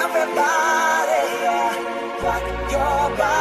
Everybody, yeah, rock your body.